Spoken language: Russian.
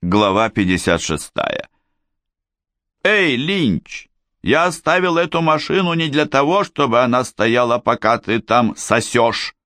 Глава 56. «Эй, Линч, я оставил эту машину не для того, чтобы она стояла, пока ты там сосешь.